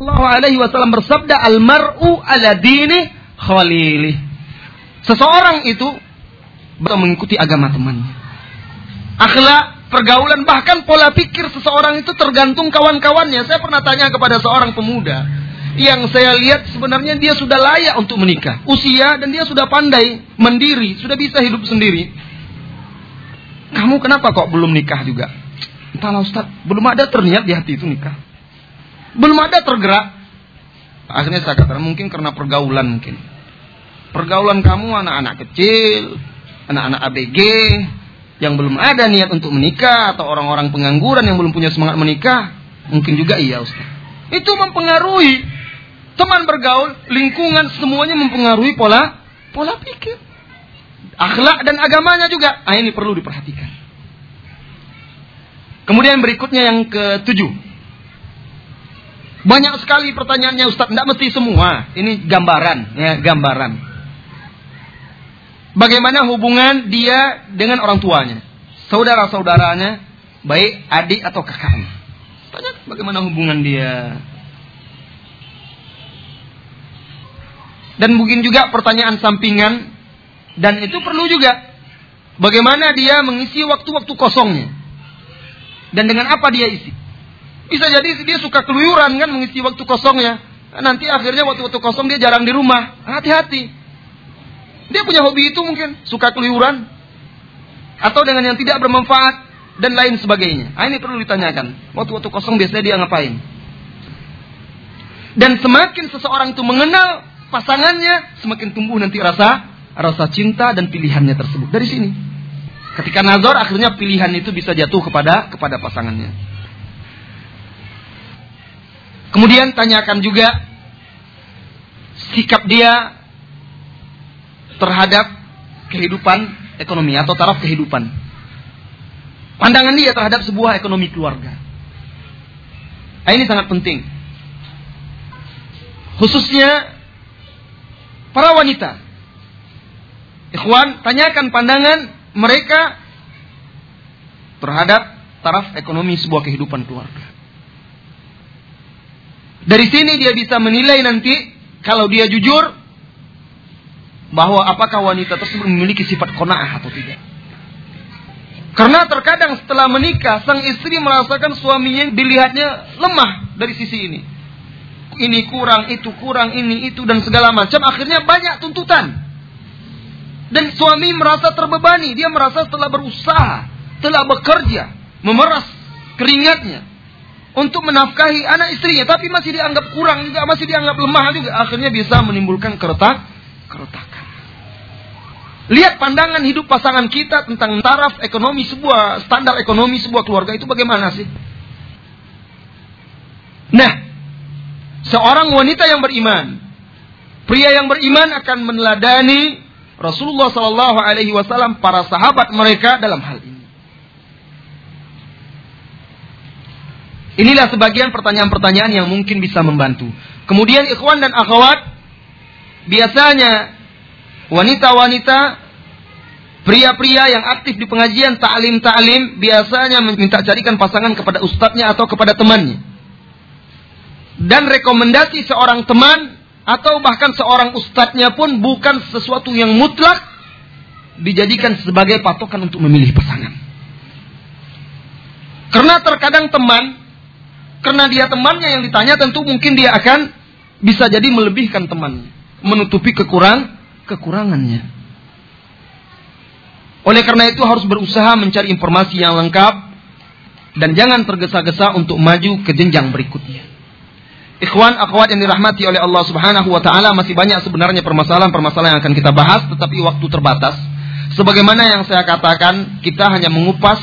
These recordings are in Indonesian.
Sallallahu alaihi wasallam bersabda al-mar'u ala dini khalilih. Seseorang itu mengikuti agama temannya. Akhlak, pergaulan, bahkan pola pikir seseorang itu tergantung kawan-kawannya. Saya pernah tanya kepada seorang pemuda yang saya lihat sebenarnya dia sudah layak untuk menikah. Usia dan dia sudah pandai, mandiri, sudah bisa hidup sendiri. Kamu kenapa kok belum nikah juga? Entahlah Ustaz, belum ada terniat di hati itu nikah. Belum ada tergerak. Akhirnya saya katakan mungkin karena pergaulan mungkin. Pergaulan kamu anak-anak kecil, anak-anak ABG yang belum ada niat untuk menikah atau orang-orang pengangguran yang belum punya semangat menikah, mungkin juga iya Ustaz. Itu mempengaruhi teman bergaul, lingkungan semuanya mempengaruhi pola pola pikir. Akhlak dan agamanya juga. Ah, ini perlu diperhatikan. Kemudian berikutnya yang ketujuh. Banyak sekali pertanyaannya Ustaz, tidak mesti semua. Ini gambaran, ya, gambaran. Bagaimana hubungan dia dengan orang tuanya? Saudara-saudaranya, baik adik atau kakaknya. Tanya bagaimana hubungan dia. Dan mungkin juga pertanyaan sampingan dan itu perlu juga. Bagaimana dia mengisi waktu-waktu kosongnya. Dan dengan apa dia isi. Bisa jadi dia suka keluyuran kan mengisi waktu kosongnya. Nanti akhirnya waktu-waktu kosong dia jarang di rumah. Hati-hati. Dia punya hobi itu mungkin. Suka keluyuran. Atau dengan yang tidak bermanfaat. Dan lain sebagainya. Nah, ini perlu ditanyakan. Waktu-waktu kosong biasanya dia ngapain. Dan semakin seseorang itu mengenal pasangannya. Semakin tumbuh nanti rasa rasa cinta dan pilihannya tersebut. Dari sini. Ketika nazar akhirnya pilihan itu bisa jatuh kepada kepada pasangannya. Kemudian tanyakan juga sikap dia terhadap kehidupan ekonomi atau taraf kehidupan. Pandangan dia terhadap sebuah ekonomi keluarga. Nah, ini sangat penting. Khususnya para wanita. Ikhwan, tanyakan pandangan mereka terhadap taraf ekonomi sebuah kehidupan keluarga. Dari sini dia bisa menilai nanti kalau dia jujur bahwa apakah wanita tersebut memiliki sifat kona'ah atau tidak. Karena terkadang setelah menikah sang istri merasakan suaminya dilihatnya lemah dari sisi ini. Ini kurang, itu kurang, ini itu dan segala macam akhirnya banyak tuntutan. Dan suami merasa terbebani, dia merasa telah berusaha, telah bekerja, memeras keringatnya, untuk menafkahi anak istrinya, tapi masih dianggap kurang juga, masih dianggap lemah juga, akhirnya bisa menimbulkan keretak, keretakan. Lihat pandangan hidup pasangan kita tentang taraf ekonomi sebuah standar ekonomi sebuah keluarga itu bagaimana sih? Nah, seorang wanita yang beriman, pria yang beriman akan meneladani Rasulullah Shallallahu Alaihi Wasallam para sahabat mereka dalam hal ini. Inilah sebagian pertanyaan-pertanyaan yang mungkin bisa membantu. Kemudian ikhwan dan akhwat, biasanya wanita-wanita, pria-pria yang aktif di pengajian ta'lim-ta'lim, biasanya minta carikan pasangan kepada ustadznya atau kepada temannya. Dan rekomendasi seorang teman atau bahkan seorang ustadznya pun bukan sesuatu yang mutlak dijadikan sebagai patokan untuk memilih pasangan. Karena terkadang teman karena dia temannya yang ditanya tentu mungkin dia akan bisa jadi melebihkan temannya. Menutupi kekurang kekurangannya. Oleh karena itu harus berusaha mencari informasi yang lengkap. Dan jangan tergesa-gesa untuk maju ke jenjang berikutnya. Ikhwan, akhwat yang dirahmati oleh Allah subhanahu wa ta'ala masih banyak sebenarnya permasalahan-permasalahan yang akan kita bahas. Tetapi waktu terbatas. Sebagaimana yang saya katakan, kita hanya mengupas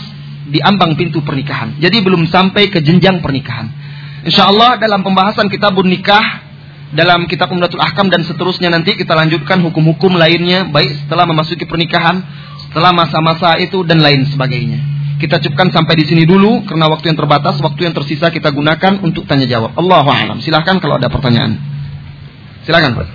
di ambang pintu pernikahan. Jadi belum sampai ke jenjang pernikahan. Insya Allah dalam pembahasan kitab nikah dalam kitab Umdatul Ahkam dan seterusnya nanti kita lanjutkan hukum-hukum lainnya baik setelah memasuki pernikahan, setelah masa-masa itu dan lain sebagainya. Kita cukupkan sampai di sini dulu karena waktu yang terbatas, waktu yang tersisa kita gunakan untuk tanya jawab. Allahu a'lam. Silahkan kalau ada pertanyaan. Silakan, Pak.